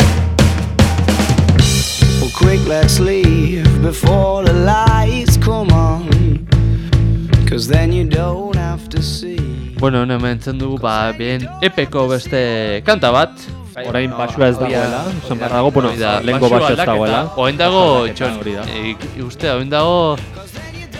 Well, quick, let's leave before the lights come on. Cause then you don't have to see. Bueno, hemen dugu, ba, bien epeko beste kanta bat. Orain basua ez dagoela, esan behar dago, bueno, lehenko basua ez dagoela. Oen dago, txon, uste, oen dago,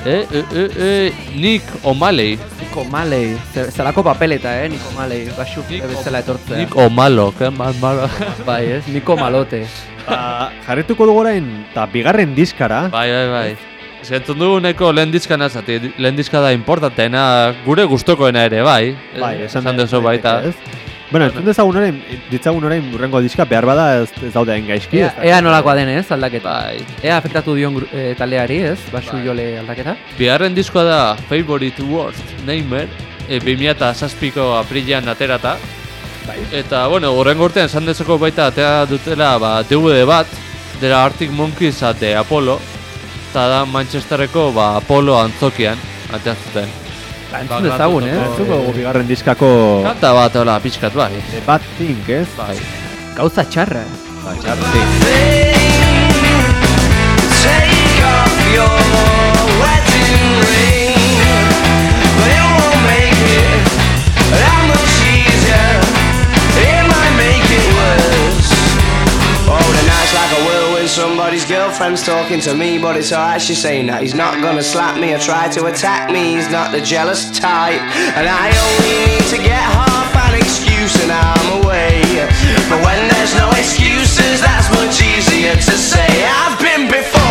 eh, eh, eh, eh, Nick O'Malley. Niko Malei. Zer- Zelako papeleta, eh, Niko Malei. Basu Nico- bezala etortzea. Nick O'Malo, que mal, mal. Bai, ez? Niko Malote. Ba, jarrituko dugu orain, eta bigarren diskara, Bai, bai, bai. Ez entzun dugu neko lehen diskana, zati, lehen diska da importanteena, gure gustokoena ere, bai. bai, esan, duzu baita. Ez? Bueno, entzun dezagun orain, ditzagun orain urrengo diska, behar bada ez, ez daude hain gaizki. Ea, ea nolakoa den, ez, aldaketa. Bai. Ea afektatu dion eh, taldeari, ez? Basu jole aldaketa. Bigarren diskoa da Favorite Worst Nightmare, e, 2006ko aprilean aterata. Eta, bueno, horrengo urtean esan dezako baita atea dutela ba, DVD bat, dela Arctic Monkeys ate Apollo, eta da Manchesterreko ba, Apollo antzokian, atea zuten. Entzun dezagun, eh? Zuko dugu bigarren diskako Kanta bat, hola, pixkat, bai. The Bad Thing, ez? Bai. Gauza txarra. Bai, txarti. Take off your Somebody's girlfriend's talking to me, but it's alright. She's saying that he's not gonna slap me or try to attack me. He's not the jealous type, and I only need to get half an excuse and I'm away. But when there's no excuses, that's much easier to say. I've been before,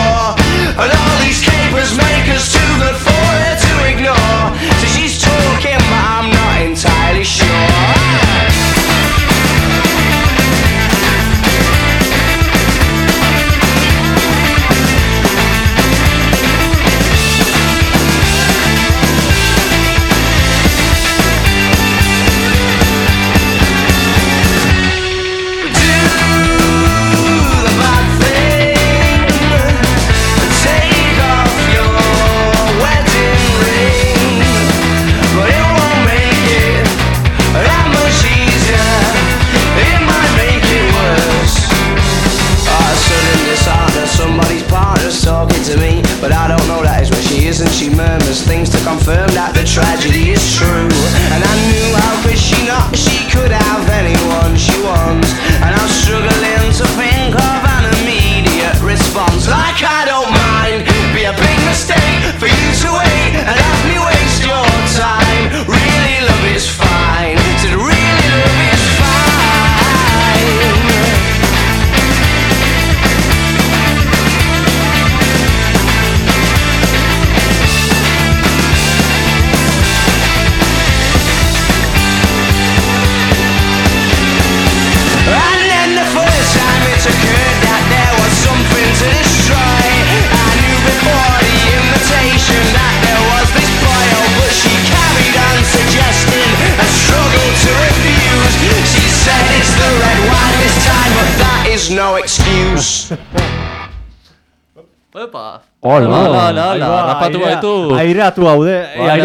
Hola. Hola, hola, rapatu gaitu. Aireatu haude. Bai.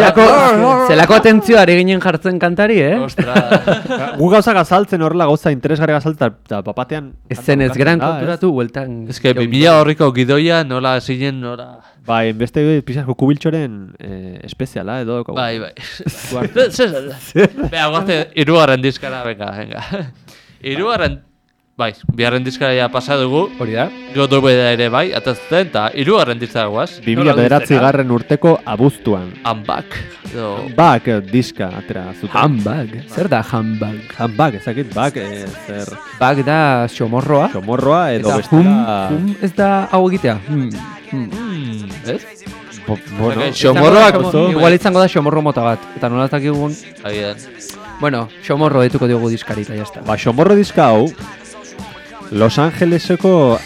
Zelako atentzioa ari ginen jartzen kantari, eh? Ostra. Gu gauzak azaltzen horrela gauza interesgarri azaltzen, eta papatean... Ez zen ez gran Ah, konturatu, bueltan... Ez que 2000 horriko gidoia nola zinen nola... Bai, beste pixasko kubiltxoren eh, espeziala edo... Bai, bai. Bea, guazte, irugarren diskara, venga, venga. Irugarren, bai, bigarren diskara ja pasa dugu. Hori da? Gero dobeda ere bai, atazten, eta irugarren diskara guaz. 2009 garren urteko abuztuan. Unback. Edo, Bak diska atera zuten. Handbag. Zer da handbag? Handbag, ezakit, bak, eh, zer... Bag da xomorroa. Somorroa edo Eta hum, bestela... hum ez da hau egitea. Hmm. Hmm. hmm, ez? Bo- bueno, Xomorroak Igual izango da xomorro mota bat. Eta nola ez dakigun... Agian. Bueno, xomorro dituko diogu diskari eta jazta. Ba, Xomorro diska hau, Los Angeleseko...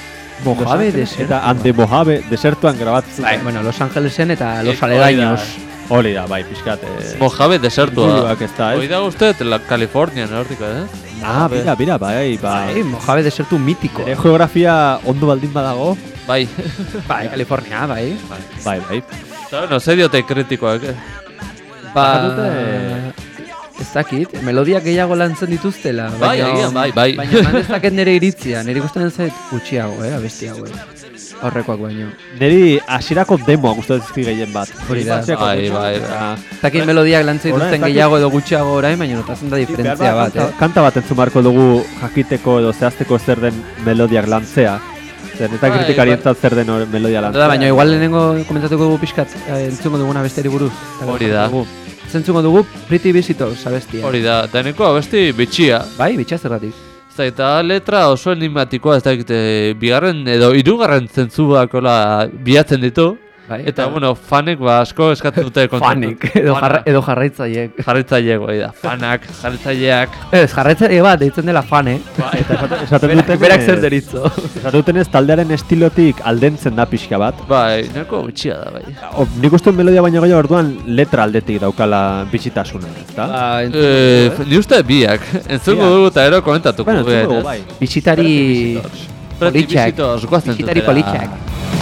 Mojave Los Angeles desertua. Eta Ande Mojave desertuan grabatzen. Bai, bueno, Los Angelesen eta Los Eh, aledaños. Hori da, bai, pixkat. Eh, Mojave desertua. Ez da, ez? Hoi da guztet, la California, nortiko, eh? ah, bira, bira, bai, bai. Bai, Mojave desertu mitiko. Ere geografia ondo baldin badago, Bai. Bai, California, bai. bai, bai. Eta, bueno, zer diote kritikoak, eh? Ba, ez dakit, melodiak gehiago lantzen dituztela. Bai, baina- agian, bai, bai. Baina eman dezaket nire iritzia, nire gustatzen zait gutxiago, eh, abesti hauek. Horrekoak baino. Neri hasierako demoa gustatzen zizki gehien bat. Hori da. Bai, bai, Ez dakit melodiak lantzen dituzten gehiago edo gutxiago orain, baina notatzen da diferentzia bat, eh. kanta bat entzun beharko dugu jakiteko edo zehazteko zer den melodiak lantzea. Zer, eta Bai, kritikarientzat zer den melodia lantzea. Da, baina igual lehenengo komentatuko dugu pixkat eh, entzungo duguna besteri buruz. Hori da. Zentzungo dugu Pretty Visitors abestia. Hori da, deneko abesti bitxia. Bai, bitxa zerratik. Da, eta letra oso enigmatikoa, ez da, bigarren edo hirugarren zentzuak hola bilatzen ditu. Bai, Eta, bueno, fanek ba asko eskatu dute fanik, edo, jarra, edo jarraitzaileek. Jarraitzaileak, bai da. Fanak, jarraitzaileak. Ez, jarraitzaile bat deitzen dela fan, eh? Eta esaten- esaten Berak, zer deritzo. Esaten dutenez taldearen estilotik aldentzen da pixka bat. Bai, nahiko bitxia da, bai. O, nik uste melodia baino gehiago orduan letra aldetik daukala bizitasuna, ezta? Ba, Eh, entzun ni uste biak. Entzungo dugu eta ero komentatuko. Bueno, entzungo dugu, bai. Bisitari... Pretty Politxak. Zutela. politxak.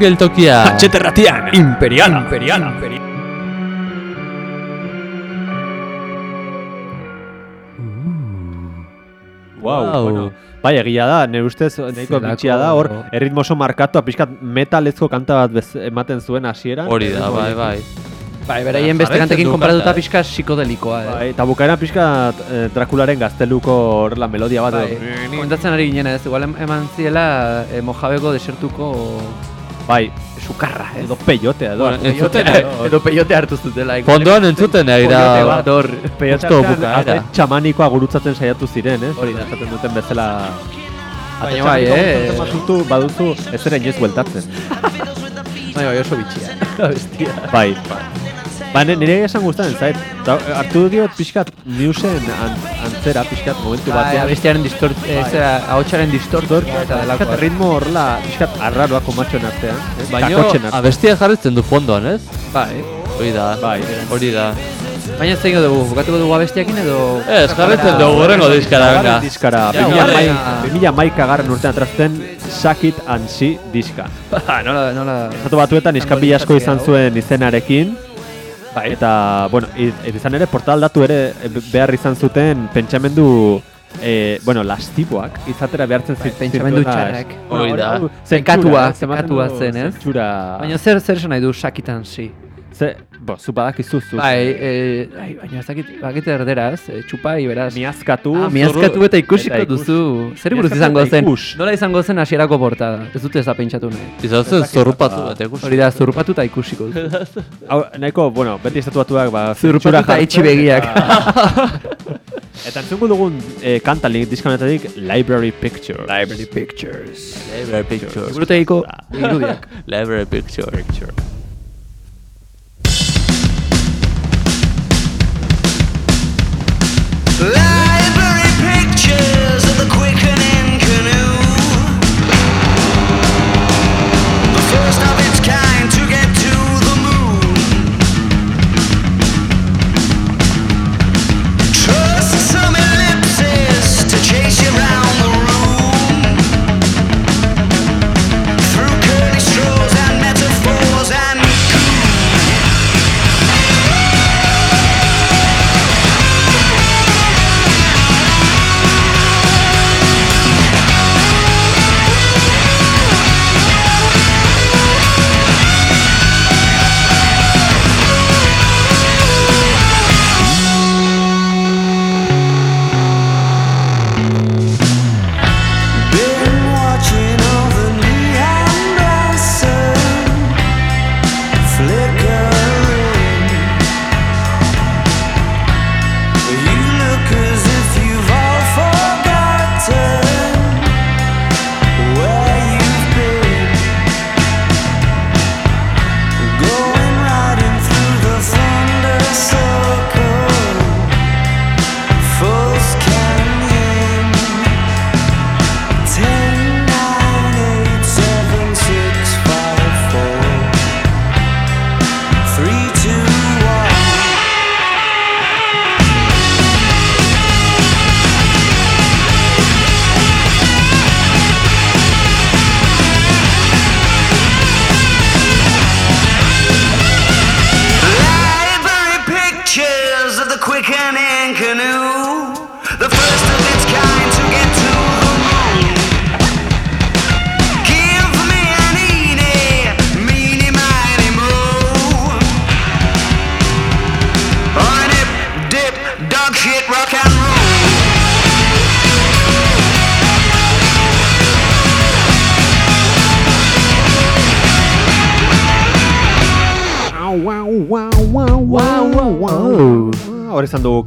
Geltokia. Atxeterratian, imperial, imperial, imperial. Wow, Wow. bueno. Bai, egia da, nire ustez nahiko bitxia da, hor, erritmo oso markatu, pixkat metalezko kanta bat bez, ematen zuen hasieran. Hori da, bai, bai. Bai, beraien beste kantekin konparatuta eh. pixka psikodelikoa, eh? Bai, eta bukaeran pixkat eh, Drakularen gazteluko horrela melodia bat. Bai, komentatzen ari ginen ez, igual em- eman ziela eh, Mojabeko desertuko Bai, sukarra, edo peyotea, edo. Bueno, entzuten, edo peyote hartu zutela. Fondoan entzuten Peyote da. bat hor. Peyote Justo artean bukaera. txamanikoa gurutzatzen saiatu ziren, ez? Hori da. Esaten duten bezala... Baina bai, eh. baduzu, baduzu ez ere inoiz bueltatzen. Bai, bai, oso bitxia. Bestia. Bai. Ba, ne- nire esan gustatzen zait. Da, hartu diot pixkat newsen an, antzera pixkat momentu Bai, batean. abestiaren distort, ez, ahotsaren distortor eta ritmo horrela pixkat arraroa komatxoen artean. ez? Baina Kakotxen artean. abestia jarritzen du fondoan, ez? Bai. Hori da, Bai. hori da. Baina zein dugu, bukatuko dugu abestiakin edo... Ez, jarritzen dugu horrengo diskara, venga. Diskara, Ja, 2000 garren. mai- 2000 maika garren urtean trazten Sakit and Si diska. Ba, nola, nola... Estatu batuetan iskapi asko izan zuen izenarekin. Bai. Eta, bueno, iz- izan ere portal datu ere e, behar izan zuten pentsamendu eh, bueno, lastiboak izatera behartzen Bai, pentsamendu txarrak. Hori da. zekatua du zen, ez? Baina zer zer nahi du sakitan si? Ze, bo, zu badakizu zu. Bai, eh, ai, baina ez dakit, bakit erderaz, eh, txupai, beraz. Miazkatu. Ah, miazkatu eta ikusiko eta ikus. duzu. Zer buruz izango eta zen? ikus. Nola izango zen hasierako portada? Ez dute ez da pentsatu nahi. Izan zen zorrupatu bat, ikusi. Hori da, zurrupatu eta ikusiko duzu. Hau, nahiko, bueno, beti estatu batuak, ba, zentsura eta itxi begiak. Eta, eta entzungo dugun eh, kanta link diskanetatik Library Picture. Library Pictures. Library Pictures. Liburutegiko irudiak. Library Picture. Picture. Library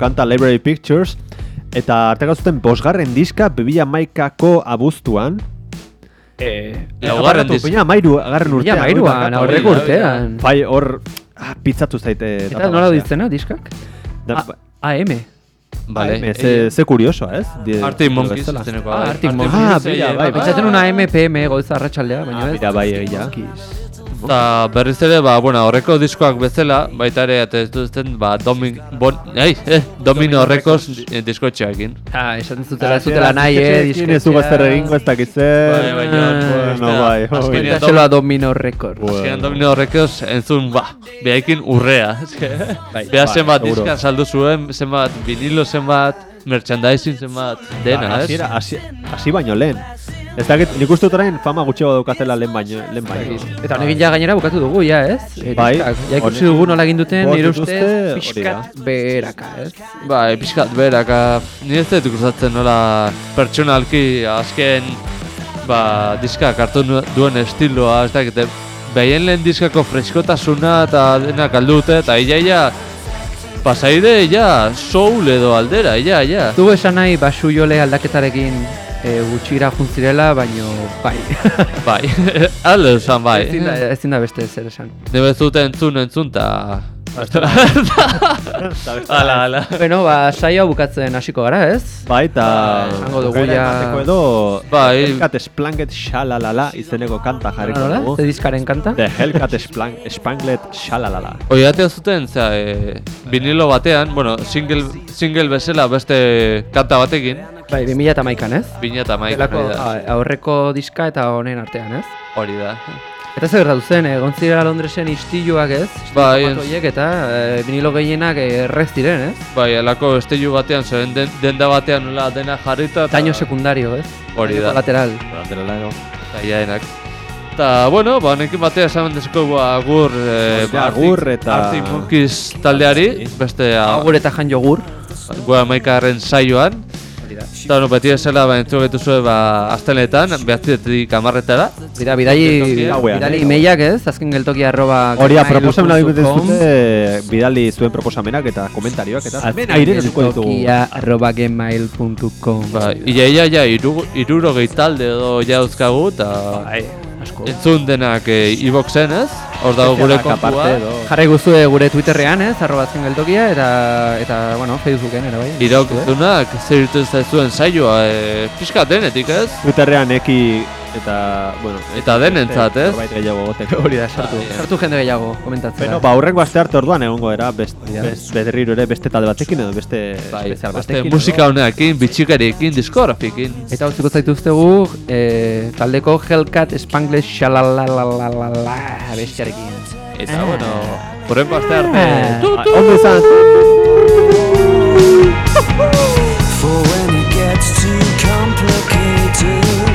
kanta Library Pictures, eta arteka zuten bosgarren diska 2000 maikako abuztuan. Eh, Laugarren diska. Baina mairu, agarren urtean. Ja, mairuan, aurreko hori da, urtean. Bai, hor, ah, pitzatu zaite. Eta data nola ditzena, diskak? Da, A- AM. Vale. Bai, ze, ze kurioso, ez? Di- Arctic Monkeys. Ah, bai. Arctic Monkeys. Ah, eh, bai, bai. Pentsatzen una AM, PM, goiza arratsaldea, baina Ah, ez. mira, bai, egia. Eta berriz ere, ba, bueno, horreko diskoak bezala, baita ere, eta ez duzten, ba, domin, bon, ei, eh, domino horrekoz diskotxeakin. Ah, esaten zutela, ez zutela nahi, eh, Ez dugu ezer egingo ez dakit zer. Bai, baina, pues, no, da, bai, azkenean oi. Eta zeloa Domino Record. Azkenean domino horrekoz entzun, ba, behaikin urrea. Beha bai, zenbat seguro. diskan saldu zuen, zenbat vinilo, zenbat merchandising, zenbat dena, Ba, ez? hasi baino lehen. Ez dakit, nik uste dut orain fama gutxiago daukatela lehen baino, lehen baino. Eta honekin ja gainera bukatu dugu, ja, ez? Eh, Bai. Ja ikusi dugu nola egin duten, nire hori pixkat beheraka, ez? Bai, pixkat beraka, ni ez dut gustatzen nola pertsonalki azken ba, diskak hartu duen estiloa, ez dakit, behien lehen diskako freskotasuna eta denak aldu dute, eta ia, ia, pasaide, ja, soul edo aldera, ja, ja. Dugu esan nahi, basu jole aldaketarekin e, gutxira juntzirela, baino bai. Bai, alde esan bai. Ezin da, ezin da beste zer esan. Nebe zute entzun entzun, ta... Ala, ala. Bueno, ba, saio bukatzen hasiko gara, ez? Bai, eta... Esango dugu bukaera ja- edo... Bai. Hellcat Splanget Shalalala izeneko kanta jarriko dugu. Ze diskaren kanta? The Hellcat Splang, Spanglet Shalalala. Hoi atea zuten, zera, e, vinilo batean, bueno, single, single bezala beste kanta batekin, Bai, 2000 eta maikan, ez? bina eta maik Delako, a- aurreko diska eta honen artean, ez? hori da. Eta zer gertatu zen, egon zirela Londresen istiluak ez? Bai, horiek eta e, vinilo gehienak errez diren, ez? Bai, alako esteilu batean, zeren den, denda batean nola dena jarrita eta... Daño sekundario, ez? Hori da. Lateral. Laterala edo. Eta jaenak. Eta, bueno, ba, honekin batea esan dezuko agur... E, Ja, agur eta- Arctic Monkeys taldeari, beste... a- Agur eta jan jogur. Goa maikagarren saioan. Eta, bueno, beti esela, ba, entzu getuzue, ba, asteletan, behatziretik amarretara. Bida, bidali, bidali eh? emailak ez, azken geltoki arroba Hori proposamena egiten com. zute, bidali zuen proposamenak eta komentarioak eta hemen aire eruko ditugu. Geltokia arroba gmail.com Ba, ia, ia, ia, iru, irurogei talde edo jauzkagu, eta Bai, asko. entzun denak e, iboxen ez? Hor dago gure kontua. Jarrai guzue gure Twitterrean ez, arroba azken geltokia, eta, eta bueno, Facebooken ere bai. Iraukutunak, zer irten zaizuen saioa, e, pixka denetik ez? Twitterrean eki Eta, bueno, eta denentzat, ez? Zerbait gehiago goteko. Hori da, sartu. Ba, sartu jende gehiago, komentatzen. Bueno, ba, aurrengo aste arte orduan egongo era, best, best, berriro ere beste talde batekin edo beste bai, beste, beste musika honekin, bitxikariekin, diskografiekin. Eta utziko zaituztegu, eh, taldeko Hellcat Spanglish shalalalalala bestiarekin. Eta, ah. bueno, horrengo aste arte. Ah. Ondo izan. For when it gets too complicated